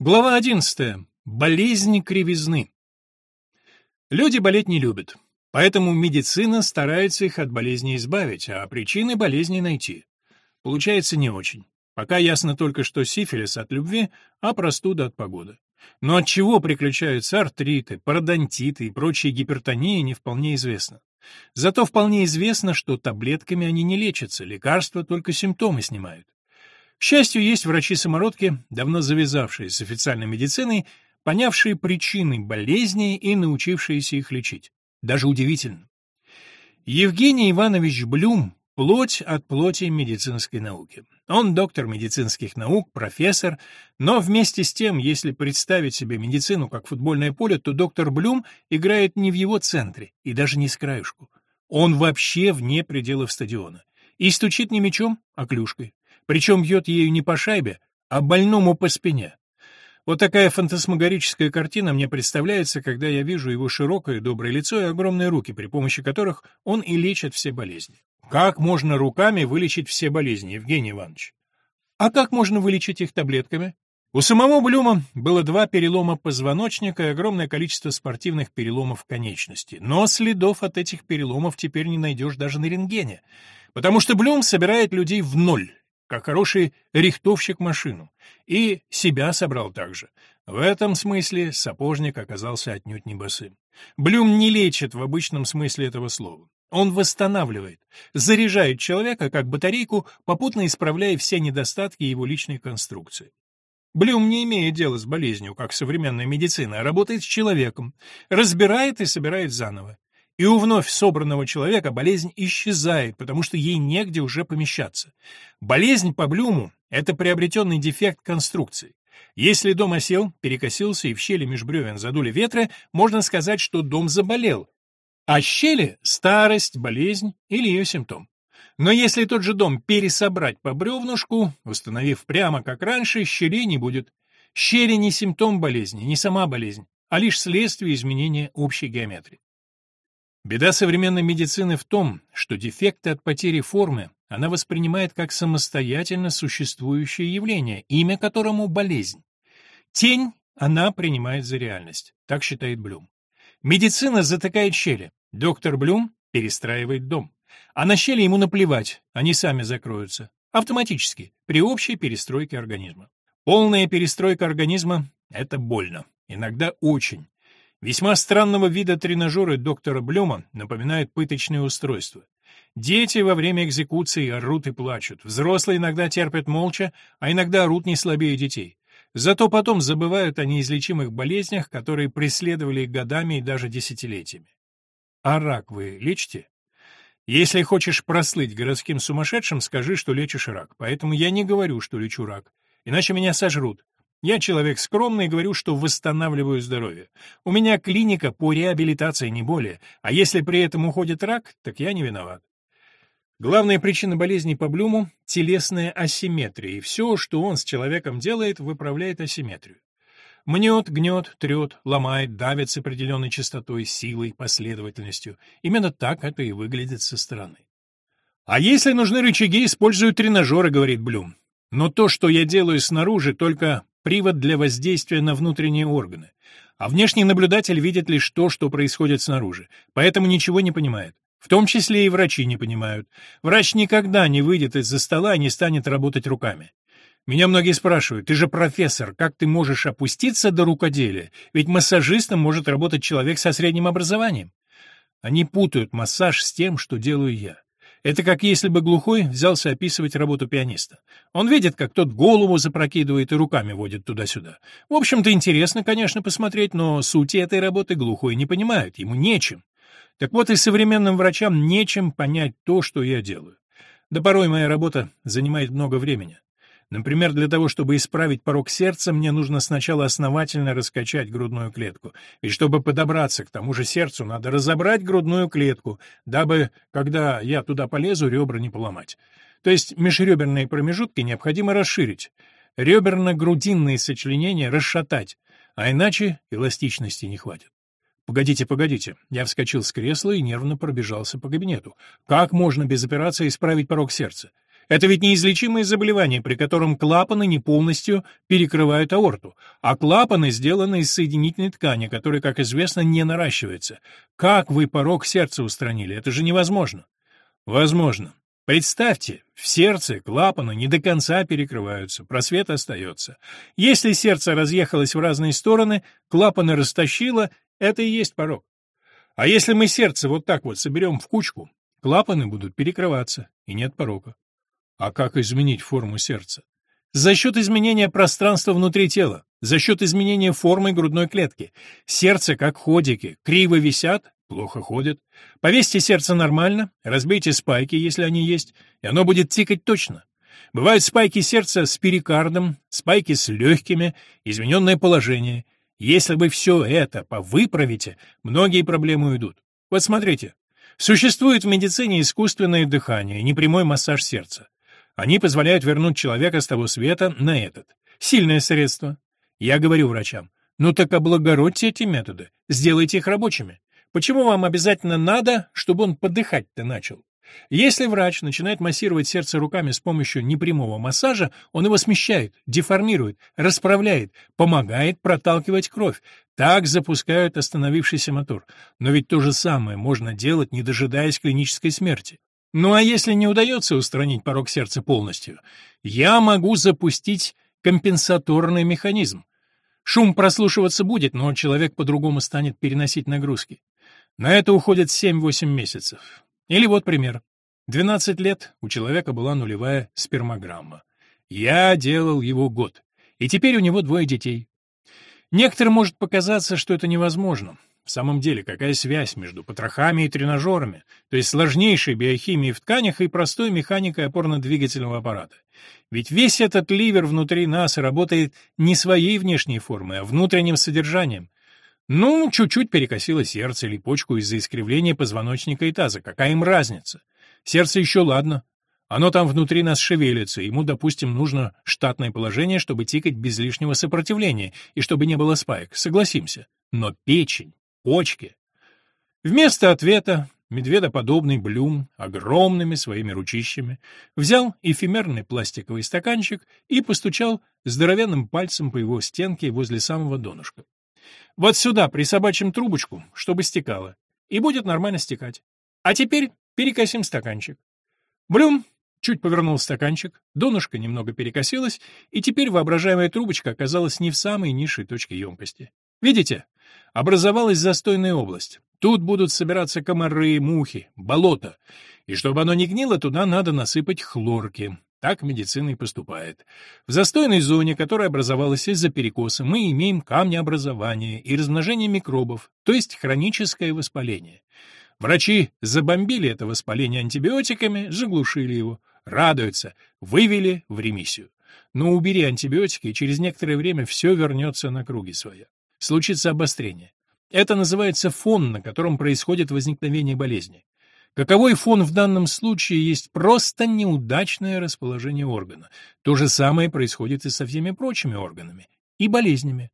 Глава 11. Болезнь кривизны. Люди болеть не любят, поэтому медицина старается их от болезни избавить, а причины болезни найти. Получается не очень. Пока ясно только, что сифилис от любви, а простуда от погоды. Но от чего приключаются артриты, пародонтиты и прочие гипертонии, не вполне известно. Зато вполне известно, что таблетками они не лечатся, лекарства только симптомы снимают. К счастью, есть врачи-самородки, давно завязавшие с официальной медициной, понявшие причины болезней и научившиеся их лечить. Даже удивительно. Евгений Иванович Блюм – плоть от плоти медицинской науки. Он доктор медицинских наук, профессор, но вместе с тем, если представить себе медицину как футбольное поле, то доктор Блюм играет не в его центре и даже не с краюшку. Он вообще вне пределов стадиона. И стучит не мячом, а клюшкой. Причем бьет ею не по шайбе, а больному по спине. Вот такая фантасмагорическая картина мне представляется, когда я вижу его широкое доброе лицо и огромные руки, при помощи которых он и лечит все болезни. Как можно руками вылечить все болезни, Евгений Иванович? А как можно вылечить их таблетками? У самого Блюма было два перелома позвоночника и огромное количество спортивных переломов конечностей. Но следов от этих переломов теперь не найдешь даже на рентгене, потому что Блюм собирает людей в ноль, как хороший рихтовщик машину, и себя собрал также. В этом смысле сапожник оказался отнюдь не босым. Блюм не лечит в обычном смысле этого слова. Он восстанавливает, заряжает человека как батарейку, попутно исправляя все недостатки его личной конструкции. Блюм не имеет дела с болезнью, как современная медицина, а работает с человеком, разбирает и собирает заново. И у вновь собранного человека болезнь исчезает, потому что ей негде уже помещаться. Болезнь по Блюму — это приобретенный дефект конструкции. Если дом осел, перекосился и в щели меж бревен задули ветры, можно сказать, что дом заболел. А щели — старость, болезнь или ее симптом. Но если тот же дом пересобрать по бревнышку, установив прямо как раньше, щелей не будет. Щели не симптом болезни, не сама болезнь, а лишь следствие изменения общей геометрии. Беда современной медицины в том, что дефекты от потери формы она воспринимает как самостоятельно существующее явление, имя которому — болезнь. Тень она принимает за реальность, так считает Блюм. Медицина затыкает щели, доктор Блюм перестраивает дом. А на щели ему наплевать, они сами закроются. Автоматически, при общей перестройке организма. Полная перестройка организма — это больно, иногда очень. Весьма странного вида тренажеры доктора Блюма напоминают пыточное устройство. Дети во время экзекуции орут и плачут. Взрослые иногда терпят молча, а иногда орут не слабее детей. Зато потом забывают о неизлечимых болезнях, которые преследовали их годами и даже десятилетиями. А рак вы лечите? Если хочешь прослыть городским сумасшедшим, скажи, что лечишь рак. Поэтому я не говорю, что лечу рак. Иначе меня сожрут. Я человек скромный и говорю, что восстанавливаю здоровье. У меня клиника по реабилитации, не более. А если при этом уходит рак, так я не виноват. Главная причина болезни по Блюму — телесная асимметрия, и все, что он с человеком делает, выправляет асимметрию. Мнет, гнет, трет, ломает, давит с определенной частотой, силой, последовательностью. Именно так это и выглядит со стороны. «А если нужны рычаги, использую тренажеры», — говорит Блюм. «Но то, что я делаю снаружи, только привод для воздействия на внутренние органы. А внешний наблюдатель видит лишь то, что происходит снаружи, поэтому ничего не понимает. В том числе и врачи не понимают. Врач никогда не выйдет из-за стола и не станет работать руками. Меня многие спрашивают, ты же профессор, как ты можешь опуститься до рукоделия? Ведь массажистом может работать человек со средним образованием. Они путают массаж с тем, что делаю я. Это как если бы глухой взялся описывать работу пианиста. Он видит, как тот голову запрокидывает и руками водит туда-сюда. В общем-то, интересно, конечно, посмотреть, но сути этой работы глухой не понимает, ему нечем. Так вот и современным врачам нечем понять то, что я делаю. Да порой моя работа занимает много времени. Например, для того, чтобы исправить порог сердца, мне нужно сначала основательно раскачать грудную клетку. Ведь чтобы подобраться к тому же сердцу, надо разобрать грудную клетку, дабы, когда я туда полезу, ребра не поломать. То есть межреберные промежутки необходимо расширить, реберно-грудинные сочленения расшатать, а иначе эластичности не хватит. «Погодите, погодите». Я вскочил с кресла и нервно пробежался по кабинету. «Как можно без операции исправить порог сердца? Это ведь неизлечимое заболевание, при котором клапаны не полностью перекрывают аорту, а клапаны сделаны из соединительной ткани, которая, как известно, не наращивается. Как вы порог сердца устранили? Это же невозможно. Возможно. Представьте, в сердце клапаны не до конца перекрываются, просвет остается. Если сердце разъехалось в разные стороны, клапаны растащило, это и есть порог. А если мы сердце вот так вот соберем в кучку, клапаны будут перекрываться, и нет порока. А как изменить форму сердца? За счет изменения пространства внутри тела, за счет изменения формы грудной клетки. Сердце, как ходики, криво висят, Плохо ходит. Повесьте сердце нормально, разбейте спайки, если они есть, и оно будет тикать точно. Бывают спайки сердца с перикардом, спайки с легкими, измененное положение. Если вы все это повыправите, многие проблемы уйдут. Вот смотрите. Существует в медицине искусственное дыхание, непрямой массаж сердца. Они позволяют вернуть человека с того света на этот. Сильное средство. Я говорю врачам, ну так облагородьте эти методы, сделайте их рабочими. Почему вам обязательно надо, чтобы он подыхать-то начал? Если врач начинает массировать сердце руками с помощью непрямого массажа, он его смещает, деформирует, расправляет, помогает проталкивать кровь. Так запускают остановившийся мотор. Но ведь то же самое можно делать, не дожидаясь клинической смерти. Ну а если не удается устранить порог сердца полностью, я могу запустить компенсаторный механизм. Шум прослушиваться будет, но человек по-другому станет переносить нагрузки. На это уходит 7-8 месяцев. Или вот пример. 12 лет у человека была нулевая спермограмма. Я делал его год. И теперь у него двое детей. Некоторым может показаться, что это невозможно. В самом деле, какая связь между потрохами и тренажерами, то есть сложнейшей биохимией в тканях и простой механикой опорно-двигательного аппарата? Ведь весь этот ливер внутри нас работает не своей внешней формой, а внутренним содержанием. Ну, чуть-чуть перекосило сердце или почку из-за искривления позвоночника и таза. Какая им разница? Сердце еще ладно. Оно там внутри нас шевелится, ему, допустим, нужно штатное положение, чтобы тикать без лишнего сопротивления и чтобы не было спаек, согласимся. Но печень, почки... Вместо ответа медведоподобный Блюм огромными своими ручищами взял эфемерный пластиковый стаканчик и постучал здоровенным пальцем по его стенке возле самого донышка. Вот сюда присобачим трубочку, чтобы стекало, и будет нормально стекать. А теперь перекосим стаканчик. Блюм чуть повернул стаканчик, донышко немного перекосилось, и теперь воображаемая трубочка оказалась не в самой низшей точке емкости. Видите? Образовалась застойная область. Тут будут собираться комары, мухи, болото. И чтобы оно не гнило, туда надо насыпать хлорки. Так медицина и поступает. В застойной зоне, которая образовалась из-за перекоса, мы имеем камнеобразование и размножение микробов, то есть хроническое воспаление. Врачи забомбили это воспаление антибиотиками, заглушили его, радуются, вывели в ремиссию. Но убери антибиотики, и через некоторое время все вернется на круги своя. Случится обострение. Это называется фон, на котором происходит возникновение болезни. Каковой фон в данном случае есть просто неудачное расположение органа. То же самое происходит и со всеми прочими органами и болезнями.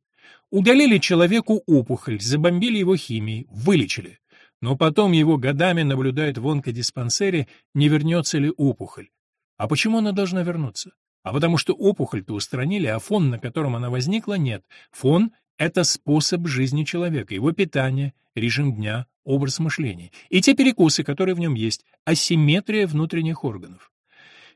Удалили человеку опухоль, забомбили его химией, вылечили. Но потом его годами наблюдают в онкодиспансере, не вернется ли опухоль. А почему она должна вернуться? А потому что опухоль-то устранили, а фон, на котором она возникла, нет. Фон — это способ жизни человека, его питание, режим дня, образ мышления, и те перекусы, которые в нем есть, асимметрия внутренних органов.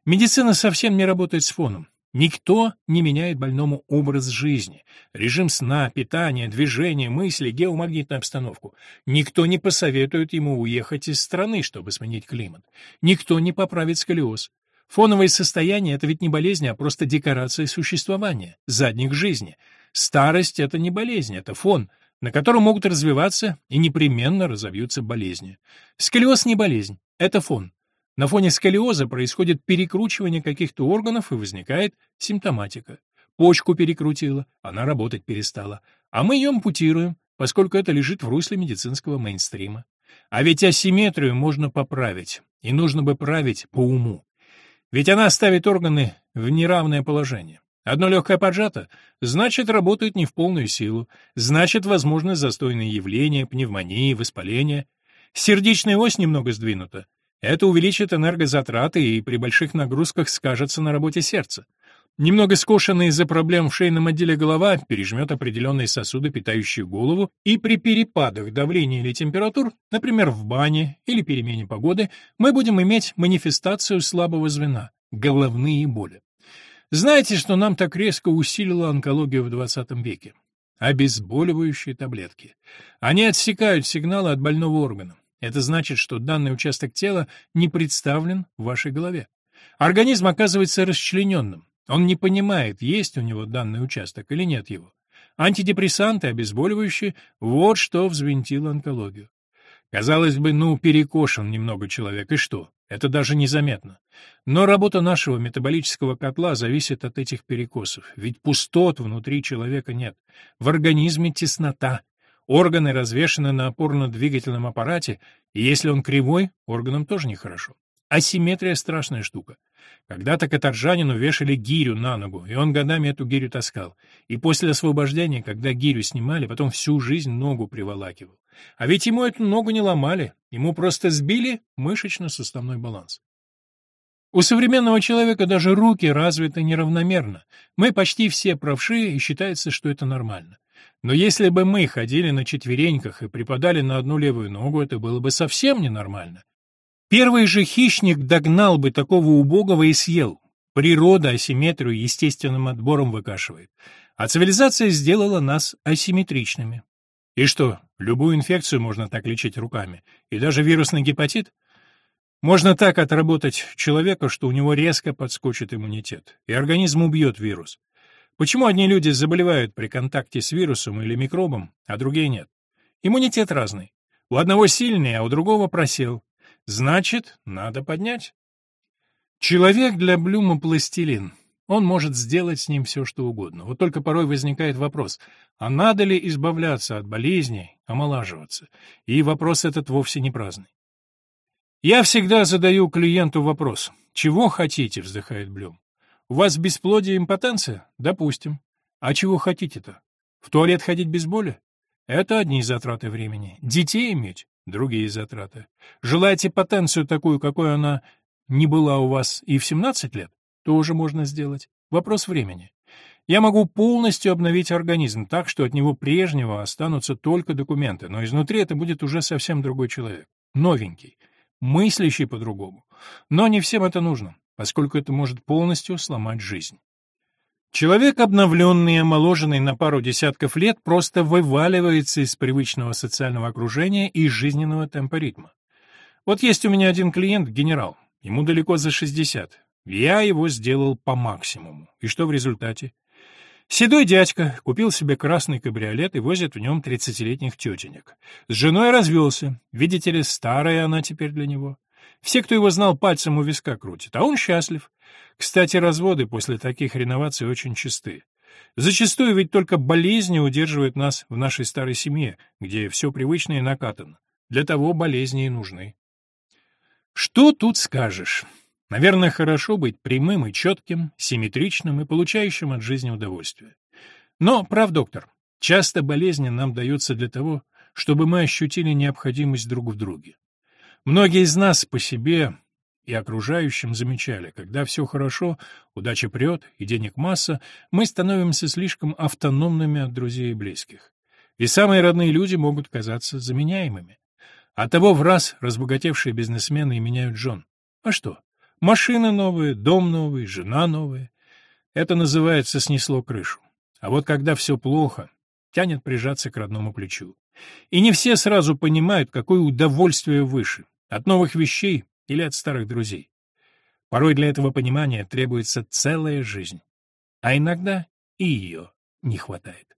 Медицина совсем не работает с фоном. Никто не меняет больному образ жизни, режим сна, питания, движения, мысли, геомагнитную обстановку. Никто не посоветует ему уехать из страны, чтобы сменить климат. Никто не поправит сколиоз. Фоновое состояние — это ведь не болезнь, а просто декорация существования, задних жизни. Старость — это не болезнь, это фон, на котором могут развиваться и непременно разовьются болезни. Сколиоз не болезнь, это фон. На фоне сколиоза происходит перекручивание каких-то органов и возникает симптоматика. Почку перекрутила, она работать перестала. А мы ее ампутируем, поскольку это лежит в русле медицинского мейнстрима. А ведь асимметрию можно поправить, и нужно бы править по уму. Ведь она ставит органы в неравное положение. Одно легкое поджато, значит, работает не в полную силу, значит, возможны застойные явления, пневмонии, воспаления. Сердечная ось немного сдвинута, Это увеличит энергозатраты и при больших нагрузках скажется на работе сердца. Немного скошенная из-за проблем в шейном отделе голова пережмет определенные сосуды, питающие голову, и при перепадах давления или температур, например, в бане или перемене погоды, мы будем иметь манифестацию слабого звена – головные боли. Знаете, что нам так резко усилила онкология в 20 веке? Обезболивающие таблетки. Они отсекают сигналы от больного органа. Это значит, что данный участок тела не представлен в вашей голове. Организм оказывается расчлененным. Он не понимает, есть у него данный участок или нет его. Антидепрессанты, обезболивающие – вот что взвинтило онкологию. Казалось бы, ну, перекошен немного человек, и что? Это даже незаметно. Но работа нашего метаболического котла зависит от этих перекосов, ведь пустот внутри человека нет. В организме теснота, Органы развешаны на опорно-двигательном аппарате, и если он кривой, органам тоже нехорошо. Асимметрия — страшная штука. Когда-то каторжанину вешали гирю на ногу, и он годами эту гирю таскал. И после освобождения, когда гирю снимали, потом всю жизнь ногу приволакивал. А ведь ему эту ногу не ломали, ему просто сбили мышечно-суставной баланс. У современного человека даже руки развиты неравномерно. Мы почти все правши, и считается, что это нормально. Но если бы мы ходили на четвереньках и припадали на одну левую ногу, это было бы совсем ненормально. Первый же хищник догнал бы такого убогого и съел. Природа асимметрию естественным отбором выкашивает. А цивилизация сделала нас асимметричными. И что, любую инфекцию можно так лечить руками? И даже вирусный гепатит? Можно так отработать человека, что у него резко подскочит иммунитет, и организм убьет вирус. Почему одни люди заболевают при контакте с вирусом или микробом, а другие нет? Иммунитет разный. У одного сильный, а у другого просел. Значит, надо поднять. Человек для Блюма пластилин. Он может сделать с ним все, что угодно. Вот только порой возникает вопрос, а надо ли избавляться от болезней, омолаживаться? И вопрос этот вовсе не праздный. «Я всегда задаю клиенту вопрос. Чего хотите?» — вздыхает Блюм. У вас бесплодие и импотенция? Допустим. А чего хотите-то? В туалет ходить без боли? Это одни затраты времени. Детей иметь? Другие затраты. Желаете потенцию такую, какой она не была у вас и в 17 лет? Тоже можно сделать. Вопрос времени. Я могу полностью обновить организм так, что от него прежнего останутся только документы, но изнутри это будет уже совсем другой человек. Новенький. Мыслящий по-другому. Но не всем это нужно поскольку это может полностью сломать жизнь. Человек, обновленный и омоложенный на пару десятков лет, просто вываливается из привычного социального окружения и жизненного темпа ритма. Вот есть у меня один клиент, генерал, ему далеко за 60. Я его сделал по максимуму. И что в результате? Седой дядька купил себе красный кабриолет и возит в нем тридцатилетних тетенек. С женой развелся. Видите ли, старая она теперь для него. Все, кто его знал, пальцем у виска крутит, а он счастлив. Кстати, разводы после таких реноваций очень чисты. Зачастую ведь только болезни удерживают нас в нашей старой семье, где все привычно и накатано. Для того болезни и нужны. Что тут скажешь? Наверное, хорошо быть прямым и четким, симметричным и получающим от жизни удовольствие. Но, прав доктор, часто болезни нам даются для того, чтобы мы ощутили необходимость друг в друге. Многие из нас по себе и окружающим замечали, когда все хорошо, удача прет и денег масса, мы становимся слишком автономными от друзей и близких. И самые родные люди могут казаться заменяемыми. Оттого в раз разбогатевшие бизнесмены и меняют жен. А что? Машины новые, дом новый, жена новая. Это называется «снесло крышу». А вот когда все плохо, тянет прижаться к родному плечу. И не все сразу понимают, какое удовольствие выше от новых вещей или от старых друзей. Порой для этого понимания требуется целая жизнь, а иногда и ее не хватает.